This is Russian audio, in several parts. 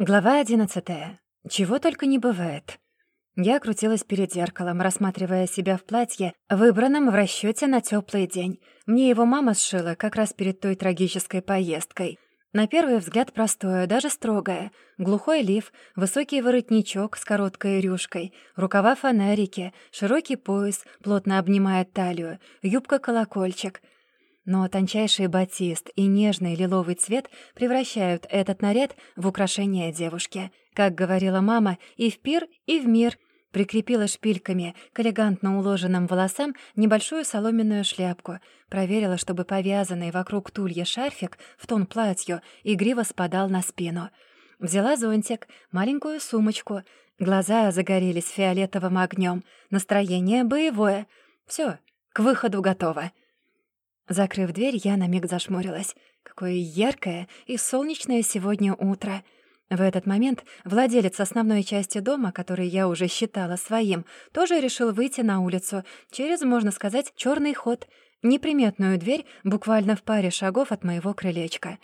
Глава одиннадцатая. Чего только не бывает. Я крутилась перед зеркалом, рассматривая себя в платье, выбранном в расчёте на тёплый день. Мне его мама сшила как раз перед той трагической поездкой. На первый взгляд простое, даже строгое. Глухой лиф, высокий воротничок с короткой рюшкой, рукава-фонарики, широкий пояс плотно обнимает талию, юбка-колокольчик — но тончайший батист и нежный лиловый цвет превращают этот наряд в украшение девушки. Как говорила мама, и в пир, и в мир. Прикрепила шпильками к элегантно уложенным волосам небольшую соломенную шляпку. Проверила, чтобы повязанный вокруг тулья шарфик в тон платью игриво спадал на спину. Взяла зонтик, маленькую сумочку. Глаза загорелись фиолетовым огнем. Настроение боевое. Все, к выходу готово. Закрыв дверь, я на миг зашмурилась. Какое яркое и солнечное сегодня утро. В этот момент владелец основной части дома, который я уже считала своим, тоже решил выйти на улицу через, можно сказать, черный ход, неприметную дверь буквально в паре шагов от моего крылечка.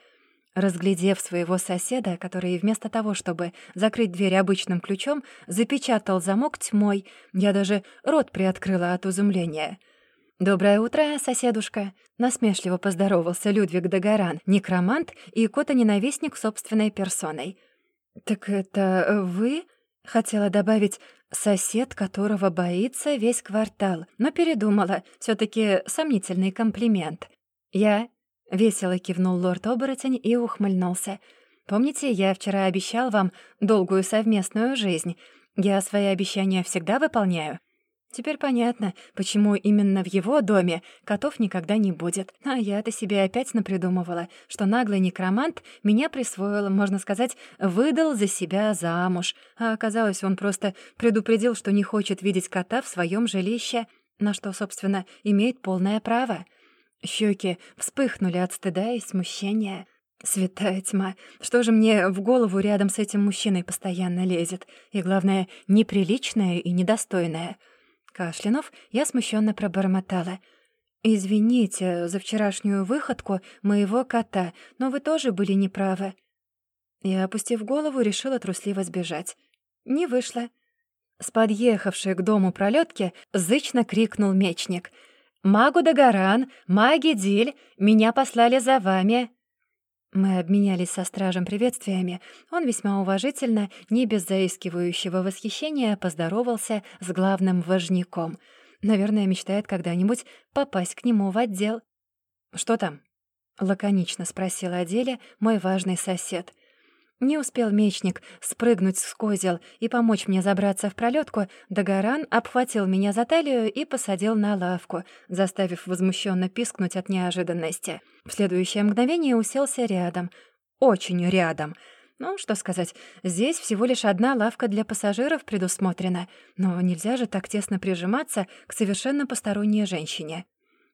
Разглядев своего соседа, который вместо того, чтобы закрыть дверь обычным ключом, запечатал замок тьмой, я даже рот приоткрыла от изумления — «Доброе утро, соседушка!» — насмешливо поздоровался Людвиг Дагоран, некромант и кота-ненавистник собственной персоной. «Так это вы?» — хотела добавить «сосед, которого боится весь квартал», но передумала, все таки сомнительный комплимент. «Я...» — весело кивнул лорд-оборотень и ухмыльнулся. «Помните, я вчера обещал вам долгую совместную жизнь? Я свои обещания всегда выполняю?» Теперь понятно, почему именно в его доме котов никогда не будет. А я-то себе опять напридумывала, что наглый некромант меня присвоил, можно сказать, выдал за себя замуж. А оказалось, он просто предупредил, что не хочет видеть кота в своем жилище, на что, собственно, имеет полное право. Щеки вспыхнули от стыда и смущения. Святая тьма, что же мне в голову рядом с этим мужчиной постоянно лезет? И, главное, неприличное и недостойное — Кашлянув, я смущенно пробормотала. «Извините за вчерашнюю выходку моего кота, но вы тоже были неправы». И, опустив голову, решила трусливо сбежать. Не вышло. С подъехавшей к дому пролетки зычно крикнул мечник. «Магу Дагоран, маги Диль, меня послали за вами!» Мы обменялись со стражем приветствиями. Он весьма уважительно, не без заискивающего восхищения, поздоровался с главным важняком. Наверное, мечтает когда-нибудь попасть к нему в отдел. «Что там?» — лаконично спросил о деле мой важный сосед — не успел мечник спрыгнуть с козел и помочь мне забраться в пролетку, Дагоран обхватил меня за талию и посадил на лавку, заставив возмущенно пискнуть от неожиданности. В следующее мгновение уселся рядом. Очень рядом. Ну, что сказать, здесь всего лишь одна лавка для пассажиров предусмотрена, но нельзя же так тесно прижиматься к совершенно посторонней женщине.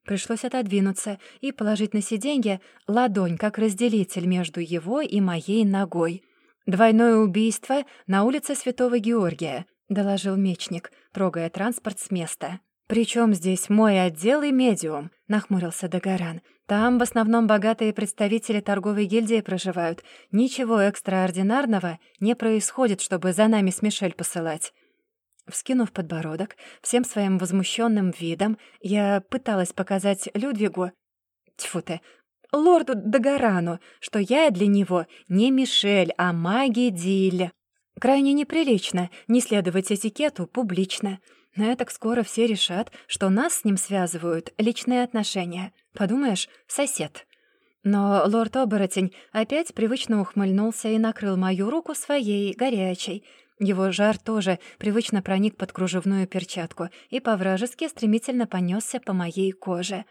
Пришлось отодвинуться и положить на сиденье ладонь как разделитель между его и моей ногой. «Двойное убийство на улице Святого Георгия», — доложил мечник, трогая транспорт с места. «Причём здесь мой отдел и медиум?» — нахмурился Дагоран. «Там в основном богатые представители торговой гильдии проживают. Ничего экстраординарного не происходит, чтобы за нами с Мишель посылать». Вскинув подбородок, всем своим возмущенным видом, я пыталась показать Людвигу... Тьфу ты, лорду Дагорану, что я для него не Мишель, а маги Диль. Крайне неприлично не следовать этикету публично. Но так скоро все решат, что нас с ним связывают личные отношения. Подумаешь, сосед. Но лорд-оборотень опять привычно ухмыльнулся и накрыл мою руку своей, горячей, его жар тоже привычно проник под кружевную перчатку и по-вражески стремительно понесся по моей коже.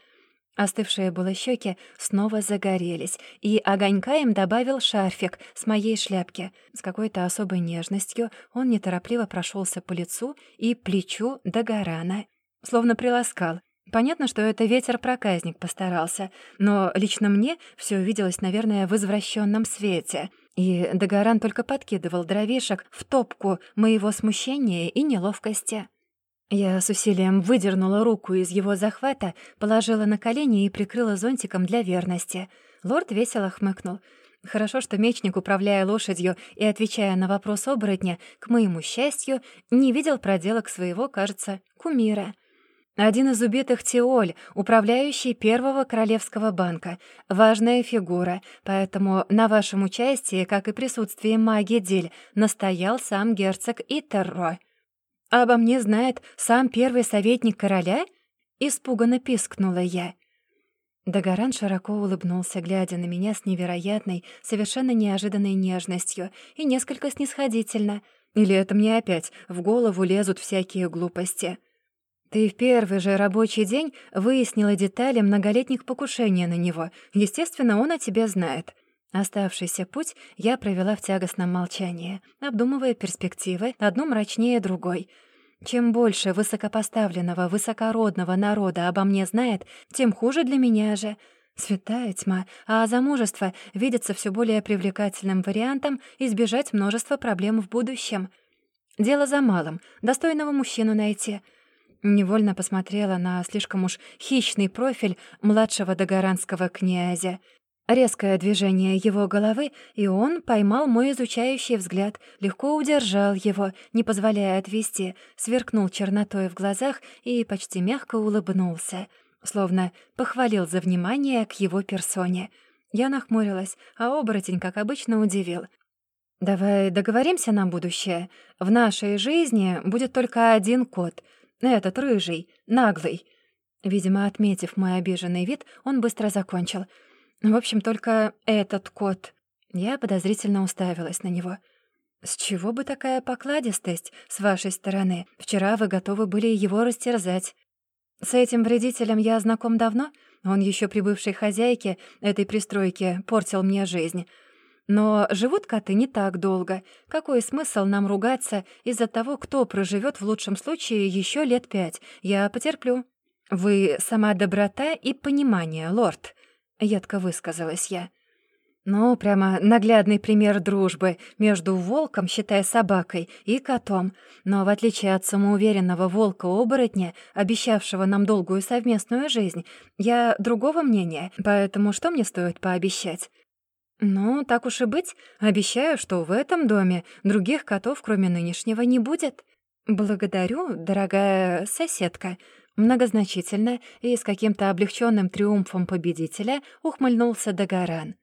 Остывшие было щеки снова загорелись, и огонька им добавил шарфик с моей шляпки. С какой-то особой нежностью он неторопливо прошелся по лицу и плечу до горана, словно приласкал. Понятно, что это ветер-проказник постарался, но лично мне все виделось, наверное, в извращенном свете — и Дагоран только подкидывал дровишек в топку моего смущения и неловкости. Я с усилием выдернула руку из его захвата, положила на колени и прикрыла зонтиком для верности. Лорд весело хмыкнул. Хорошо, что мечник, управляя лошадью и отвечая на вопрос оборотня, к моему счастью, не видел проделок своего, кажется, кумира. Один из убитых Теоль, управляющий Первого Королевского банка. Важная фигура, поэтому на вашем участии, как и присутствии маги Диль, настоял сам герцог Итерро. «Обо мне знает сам первый советник короля?» — испуганно пискнула я. Дагоран широко улыбнулся, глядя на меня с невероятной, совершенно неожиданной нежностью и несколько снисходительно. Или это мне опять в голову лезут всякие глупости — ты в первый же рабочий день выяснила детали многолетних покушений на него. Естественно, он о тебе знает. Оставшийся путь я провела в тягостном молчании, обдумывая перспективы, одну мрачнее другой. Чем больше высокопоставленного, высокородного народа обо мне знает, тем хуже для меня же. Святая тьма, а замужество видится все более привлекательным вариантом избежать множества проблем в будущем. Дело за малым — достойного мужчину найти — Невольно посмотрела на слишком уж хищный профиль младшего догоранского князя. Резкое движение его головы, и он поймал мой изучающий взгляд, легко удержал его, не позволяя отвести, сверкнул чернотой в глазах и почти мягко улыбнулся, словно похвалил за внимание к его персоне. Я нахмурилась, а оборотень, как обычно, удивил. «Давай договоримся на будущее. В нашей жизни будет только один кот — этот рыжий, наглый». Видимо, отметив мой обиженный вид, он быстро закончил. «В общем, только этот кот». Я подозрительно уставилась на него. «С чего бы такая покладистость с вашей стороны? Вчера вы готовы были его растерзать. С этим вредителем я знаком давно. Он еще при бывшей хозяйке этой пристройки портил мне жизнь. Но живут коты не так долго. Какой смысл нам ругаться из-за того, кто проживет в лучшем случае еще лет пять? Я потерплю. Вы сама доброта и понимание, лорд, едко высказалась я. Ну, прямо наглядный пример дружбы между волком, считая собакой, и котом. Но в отличие от самоуверенного волка-оборотня, обещавшего нам долгую совместную жизнь, я другого мнения, поэтому что мне стоит пообещать? «Ну, так уж и быть. Обещаю, что в этом доме других котов, кроме нынешнего, не будет. Благодарю, дорогая соседка». Многозначительно и с каким-то облегченным триумфом победителя ухмыльнулся Дагоран.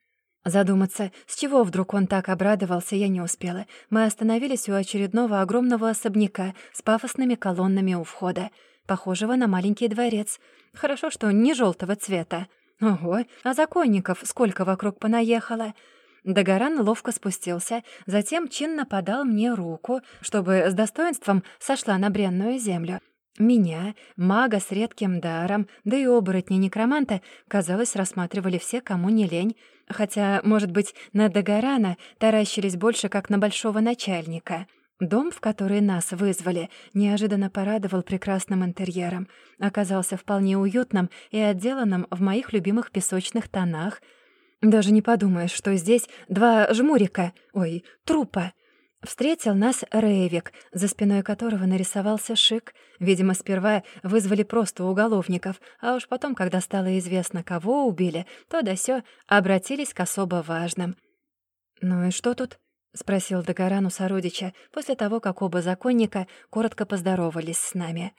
Задуматься, с чего вдруг он так обрадовался, я не успела. Мы остановились у очередного огромного особняка с пафосными колоннами у входа, похожего на маленький дворец. Хорошо, что не желтого цвета. Ого, а законников сколько вокруг понаехало. Дагоран ловко спустился, затем чинно подал мне руку, чтобы с достоинством сошла на бренную землю. Меня, мага с редким даром, да и оборотня-некроманта, казалось, рассматривали все, кому не лень, хотя, может быть, на Дагорана таращились больше, как на большого начальника. Дом, в который нас вызвали, неожиданно порадовал прекрасным интерьером. Оказался вполне уютным и отделанным в моих любимых песочных тонах. Даже не подумаешь, что здесь два жмурика, ой, трупа. Встретил нас Рейвик, за спиной которого нарисовался шик. Видимо, сперва вызвали просто уголовников, а уж потом, когда стало известно, кого убили, то да сё обратились к особо важным. «Ну и что тут?» — спросил Дагоран у сородича после того, как оба законника коротко поздоровались с нами.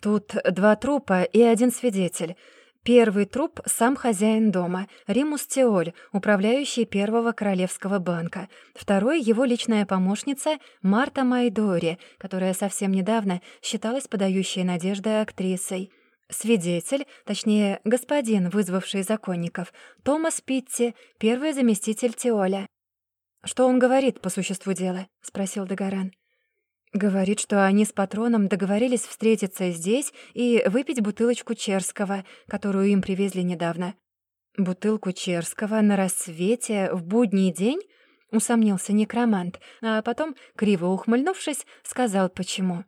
«Тут два трупа и один свидетель. Первый труп — сам хозяин дома, Римус Теоль, управляющий Первого Королевского банка. Второй — его личная помощница Марта Майдори, которая совсем недавно считалась подающей надежды актрисой. Свидетель, точнее, господин, вызвавший законников, Томас Питти, первый заместитель Теоля. «Что он говорит по существу дела?» — спросил Дагоран. «Говорит, что они с патроном договорились встретиться здесь и выпить бутылочку Черского, которую им привезли недавно». «Бутылку Черского на рассвете в будний день?» — усомнился некромант, а потом, криво ухмыльнувшись, сказал почему.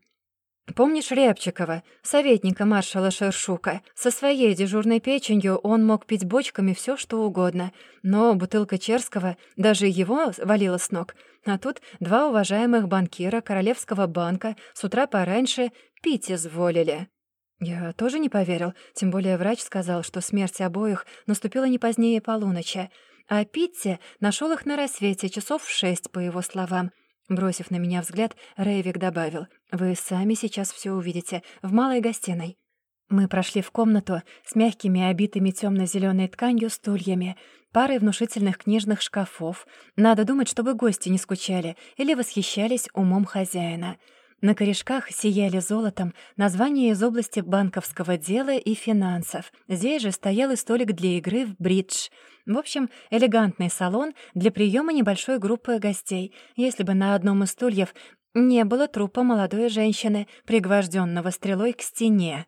Помнишь Рябчикова, советника маршала Шершука? Со своей дежурной печенью он мог пить бочками все, что угодно, но бутылка Черского даже его валила с ног. А тут два уважаемых банкира Королевского банка с утра пораньше пить изволили. Я тоже не поверил, тем более врач сказал, что смерть обоих наступила не позднее полуночи. а Питти нашел их на рассвете, часов в шесть, по его словам. Бросив на меня взгляд, Рейвик добавил, «Вы сами сейчас все увидите, в малой гостиной». Мы прошли в комнату с мягкими, обитыми темно зеленой тканью стульями, парой внушительных книжных шкафов. Надо думать, чтобы гости не скучали или восхищались умом хозяина — на корешках сияли золотом названия из области банковского дела и финансов. Здесь же стоял и столик для игры в бридж. В общем, элегантный салон для приема небольшой группы гостей. Если бы на одном из стульев не было трупа молодой женщины, пригвожденного стрелой к стене.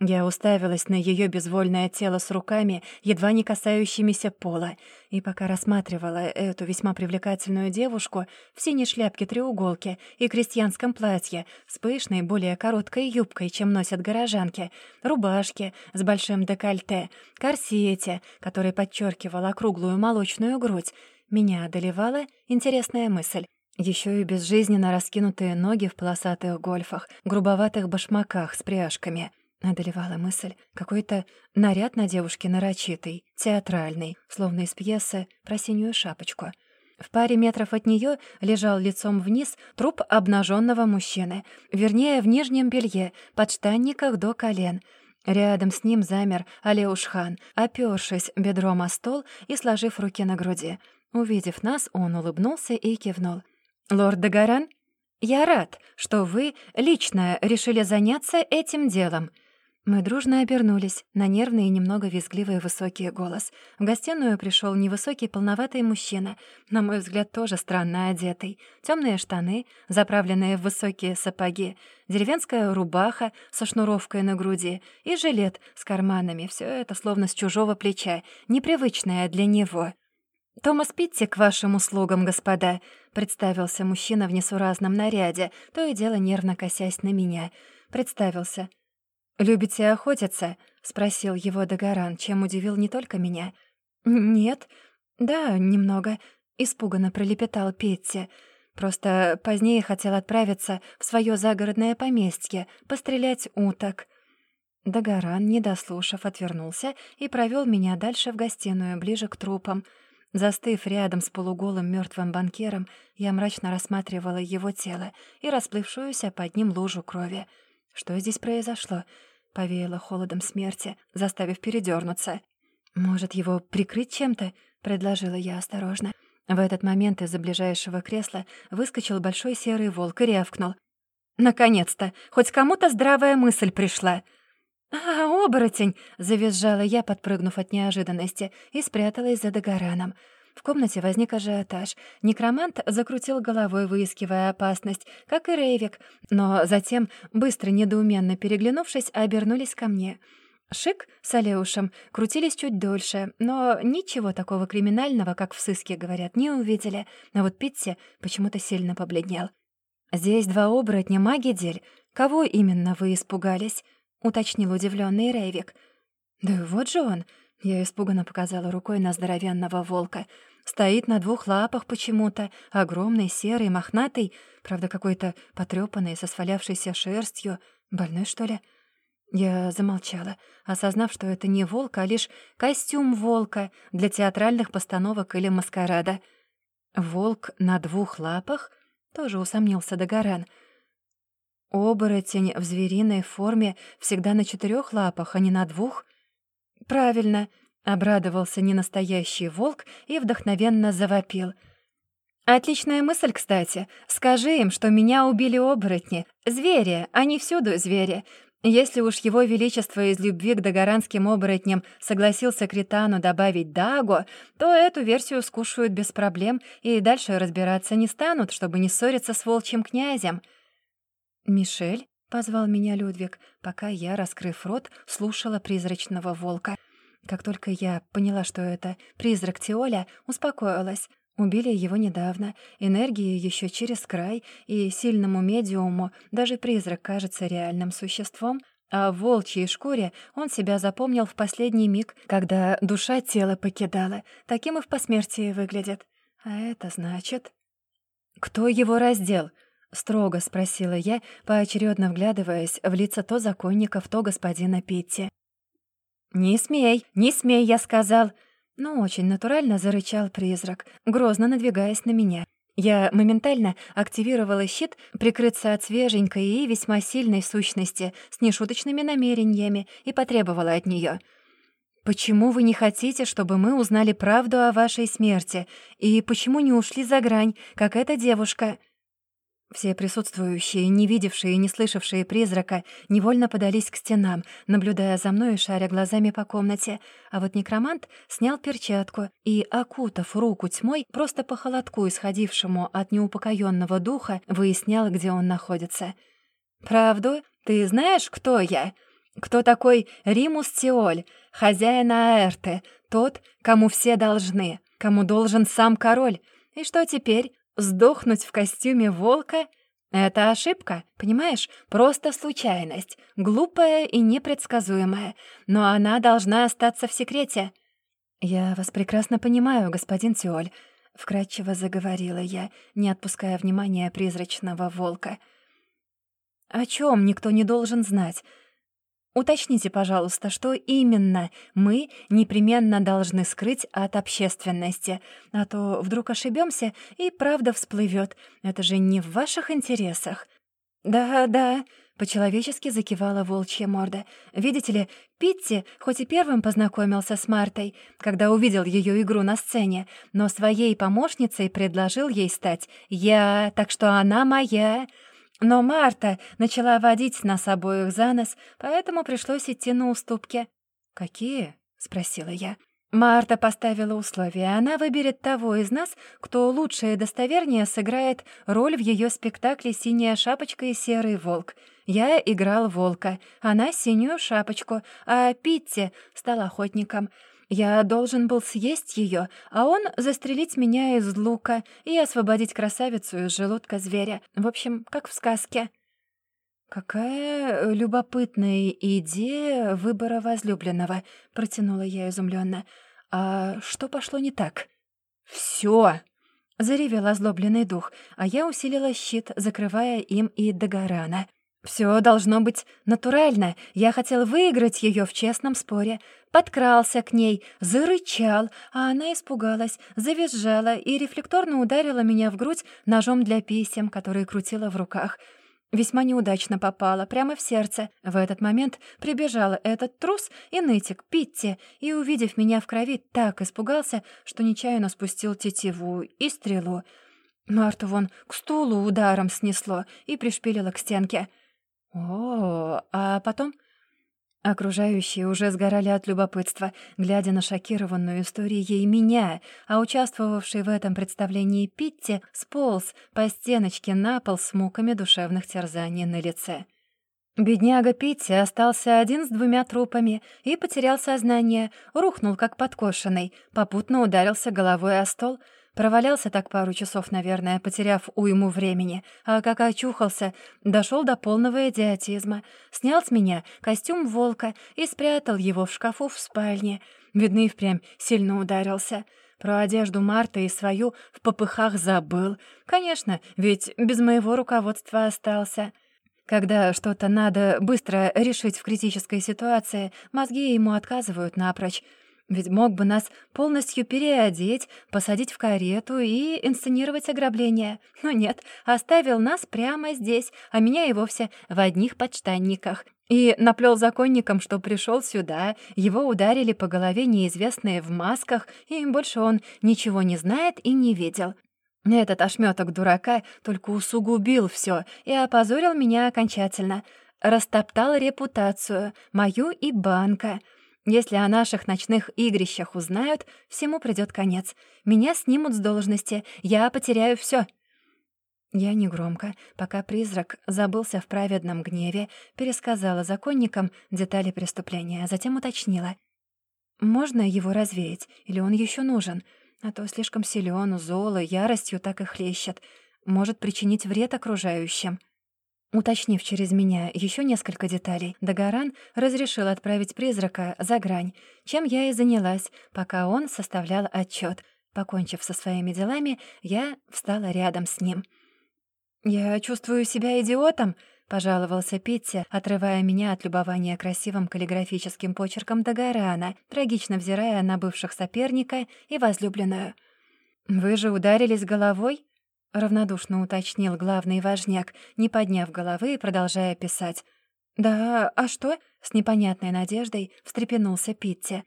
Я уставилась на ее безвольное тело с руками, едва не касающимися пола, и пока рассматривала эту весьма привлекательную девушку в синей шляпке-треуголке и крестьянском платье с пышной, более короткой юбкой, чем носят горожанки, рубашке с большим декольте, корсете, который подчеркивал округлую молочную грудь, меня одолевала интересная мысль. Еще и безжизненно раскинутые ноги в полосатых гольфах, грубоватых башмаках с пряжками — Одолевала мысль. Какой-то наряд на девушке нарочитый, театральный, словно из пьесы про синюю шапочку. В паре метров от нее лежал лицом вниз труп обнаженного мужчины, вернее, в нижнем белье, подштанниках до колен. Рядом с ним замер Алеушхан, опёршись бедром о стол и сложив руки на груди. Увидев нас, он улыбнулся и кивнул. «Лорд Дагаран, я рад, что вы лично решили заняться этим делом». Мы дружно обернулись на нервный и немного визгливый высокий голос. В гостиную пришел невысокий полноватый мужчина, на мой взгляд, тоже странно одетый. Темные штаны, заправленные в высокие сапоги, деревенская рубаха со шнуровкой на груди и жилет с карманами. Все это словно с чужого плеча, непривычное для него. «Томас Питти к вашим услугам, господа», — представился мужчина в несуразном наряде, то и дело нервно косясь на меня. Представился. «Любите охотиться?» — спросил его Дагоран, чем удивил не только меня. «Нет. Да, немного», — испуганно пролепетал Петти. «Просто позднее хотел отправиться в свое загородное поместье, пострелять уток». Дагоран, не дослушав, отвернулся и провел меня дальше в гостиную, ближе к трупам. Застыв рядом с полуголым мертвым банкиром, я мрачно рассматривала его тело и расплывшуюся под ним лужу крови. Что здесь произошло? Повеяло холодом смерти, заставив передернуться. «Может, его прикрыть чем-то?» — предложила я осторожно. В этот момент из-за ближайшего кресла выскочил большой серый волк и рявкнул. «Наконец-то! Хоть кому-то здравая мысль пришла!» «А, оборотень!» — завизжала я, подпрыгнув от неожиданности, и спряталась за догораном. В комнате возник ажиотаж. Некромант закрутил головой, выискивая опасность, как и Рейвик, но затем, быстро недоуменно переглянувшись, обернулись ко мне. Шик с Алеушем крутились чуть дольше, но ничего такого криминального, как в сыске говорят, не увидели. А вот Питти почему-то сильно побледнел. «Здесь два оборотня маги дель. Кого именно вы испугались?» — уточнил удивленный Рейвик. «Да вот же он!» — я испуганно показала рукой на здоровенного волка — Стоит на двух лапах почему-то, огромный, серый, мохнатый, правда, какой-то потрёпанный, со свалявшейся шерстью. Больной, что ли? Я замолчала, осознав, что это не волк, а лишь костюм волка для театральных постановок или маскарада. Волк на двух лапах? Тоже усомнился Дагоран. Оборотень в звериной форме всегда на четырёх лапах, а не на двух? Правильно, Обрадовался ненастоящий волк и вдохновенно завопил. «Отличная мысль, кстати. Скажи им, что меня убили оборотни. Звери, они всюду звери. Если уж его величество из любви к догоранским оборотням согласился Критану добавить Даго, то эту версию скушают без проблем и дальше разбираться не станут, чтобы не ссориться с волчьим князем. «Мишель?» — позвал меня Людвиг, пока я, раскрыв рот, слушала призрачного волка — как только я поняла, что это призрак Тиоля, успокоилась. Убили его недавно, энергии еще через край, и сильному медиуму даже призрак кажется реальным существом, а в волчьей шкуре он себя запомнил в последний миг, когда душа тело покидала. Таким и в посмертии выглядит. А это значит... «Кто его раздел?» — строго спросила я, поочередно вглядываясь в лица то законников, то господина Питти. «Не смей, не смей», — я сказал. Но очень натурально зарычал призрак, грозно надвигаясь на меня. Я моментально активировала щит прикрыться от свеженькой и весьма сильной сущности с нешуточными намерениями и потребовала от неё: «Почему вы не хотите, чтобы мы узнали правду о вашей смерти? И почему не ушли за грань, как эта девушка?» Все присутствующие, не видевшие и не слышавшие призрака, невольно подались к стенам, наблюдая за мной и шаря глазами по комнате. А вот некромант снял перчатку и, окутав руку тьмой, просто по холодку, исходившему от неупокоенного духа, выяснял, где он находится. «Правду? Ты знаешь, кто я? Кто такой Римус Тиоль, хозяин Аэрты, тот, кому все должны, кому должен сам король? И что теперь?» Сдохнуть в костюме волка — это ошибка, понимаешь? Просто случайность, глупая и непредсказуемая, но она должна остаться в секрете. «Я вас прекрасно понимаю, господин Тиоль», — вкратчиво заговорила я, не отпуская внимания призрачного волка. «О чем никто не должен знать? Уточните, пожалуйста, что именно мы непременно должны скрыть от общественности, а то вдруг ошибемся и правда всплывет. Это же не в ваших интересах. Да, да, по-человечески закивала волчья морда. Видите ли, Питти хоть и первым познакомился с Мартой, когда увидел ее игру на сцене, но своей помощницей предложил ей стать я, так что она моя. Но Марта начала водить нас обоих за нос, поэтому пришлось идти на уступки. «Какие?» — спросила я. Марта поставила условия. Она выберет того из нас, кто лучше и достовернее сыграет роль в ее спектакле «Синяя шапочка и серый волк». Я играл волка, она — синюю шапочку, а Питти стал охотником — я должен был съесть ее, а он застрелить меня из лука и освободить красавицу из желудка зверя. В общем, как в сказке. «Какая любопытная идея выбора возлюбленного», — протянула я изумленно. «А что пошло не так?» «Всё!» — заревел озлобленный дух, а я усилила щит, закрывая им и Дагорана. Все должно быть натурально. Я хотел выиграть ее в честном споре. Подкрался к ней, зарычал, а она испугалась, завизжала и рефлекторно ударила меня в грудь ножом для писем, который крутила в руках. Весьма неудачно попала, прямо в сердце. В этот момент прибежал этот трус и нытик Питти, и, увидев меня в крови, так испугался, что нечаянно спустил тетиву и стрелу. Марту вон к стулу ударом снесло и пришпилило к стенке. О, а потом... Окружающие уже сгорали от любопытства, глядя на шокированную историей меня, а участвовавший в этом представлении Питти сполз по стеночке на пол с муками душевных терзаний на лице. Бедняга Питти остался один с двумя трупами и потерял сознание, рухнул как подкошенный, попутно ударился головой о стол — Провалялся так пару часов, наверное, потеряв уйму времени, а как очухался, дошел до полного идиотизма. Снял с меня костюм волка и спрятал его в шкафу в спальне. Видно, и впрямь сильно ударился. Про одежду Марта и свою в попыхах забыл. Конечно, ведь без моего руководства остался. Когда что-то надо быстро решить в критической ситуации, мозги ему отказывают напрочь. Ведь мог бы нас полностью переодеть, посадить в карету и инсценировать ограбление. Но нет, оставил нас прямо здесь, а меня и вовсе в одних подштанниках. И наплел законникам, что пришел сюда, его ударили по голове неизвестные в масках, и больше он ничего не знает и не видел. Этот ошметок дурака только усугубил все и опозорил меня окончательно. Растоптал репутацию, мою и банка — если о наших ночных игрищах узнают, всему придёт конец. Меня снимут с должности, я потеряю всё. Я негромко, пока призрак забылся в праведном гневе, пересказала законникам детали преступления, а затем уточнила. «Можно его развеять, или он ещё нужен? А то слишком силён, зол и яростью так и хлещет. Может причинить вред окружающим». Уточнив через меня еще несколько деталей, Дагоран разрешил отправить призрака за грань, чем я и занялась, пока он составлял отчет. Покончив со своими делами, я встала рядом с ним. «Я чувствую себя идиотом», —— пожаловался Питти, отрывая меня от любования красивым каллиграфическим почерком Дагорана, трагично взирая на бывших соперника и возлюбленную. «Вы же ударились головой?» — равнодушно уточнил главный важняк, не подняв головы и продолжая писать. «Да, а что?» — с непонятной надеждой встрепенулся Питти.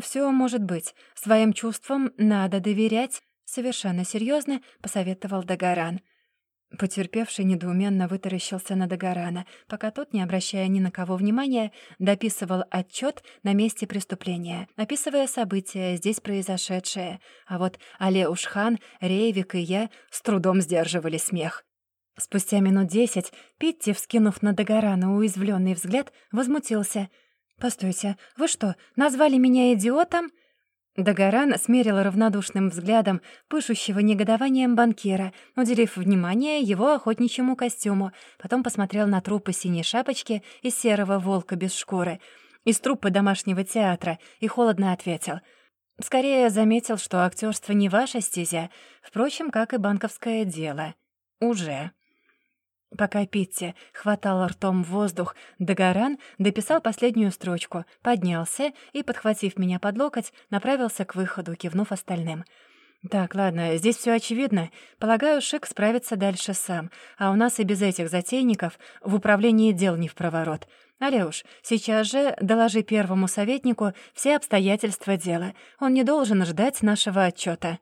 «Всё может быть. Своим чувствам надо доверять», — совершенно серьёзно посоветовал Дагоран. Потерпевший недоуменно вытаращился на Дагорана, пока тот, не обращая ни на кого внимания, дописывал отчёт на месте преступления, описывая события, здесь произошедшие. А вот Алеуш-хан, Рейвик и я с трудом сдерживали смех. Спустя минут десять Питти, вскинув на Дагорана уязвленный взгляд, возмутился. «Постойте, вы что, назвали меня идиотом?» Дагоран смерил равнодушным взглядом пышущего негодованием банкира, уделив внимание его охотничьему костюму, потом посмотрел на трупы синей шапочки и серого волка без шкуры, из трупы домашнего театра, и холодно ответил. «Скорее заметил, что актерство не ваша стезя, впрочем, как и банковское дело. Уже». Пока Питти хватал ртом воздух, Дагоран дописал последнюю строчку, поднялся и, подхватив меня под локоть, направился к выходу, кивнув остальным. «Так, ладно, здесь все очевидно. Полагаю, Шик справится дальше сам, а у нас и без этих затейников в управлении дел не в проворот. Алёш, сейчас же доложи первому советнику все обстоятельства дела. Он не должен ждать нашего отчета.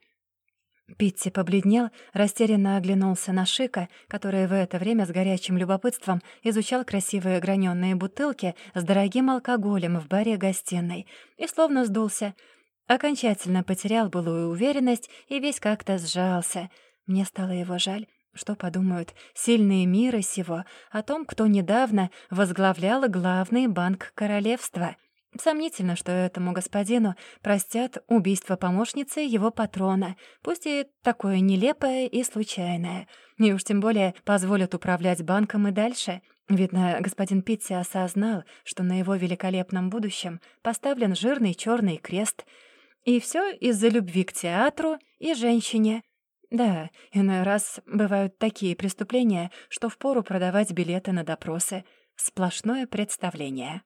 Питти побледнел, растерянно оглянулся на Шика, который в это время с горячим любопытством изучал красивые граненые бутылки с дорогим алкоголем в баре-гостиной, и словно сдулся. Окончательно потерял былую уверенность и весь как-то сжался. Мне стало его жаль. Что подумают сильные мира сего о том, кто недавно возглавлял главный банк королевства — Сомнительно, что этому господину простят убийство помощницы его патрона, пусть и такое нелепое и случайное. И уж тем более позволят управлять банком и дальше. Видно, господин Питти осознал, что на его великолепном будущем поставлен жирный черный крест. И все из-за любви к театру и женщине. Да, иной раз бывают такие преступления, что впору продавать билеты на допросы. Сплошное представление.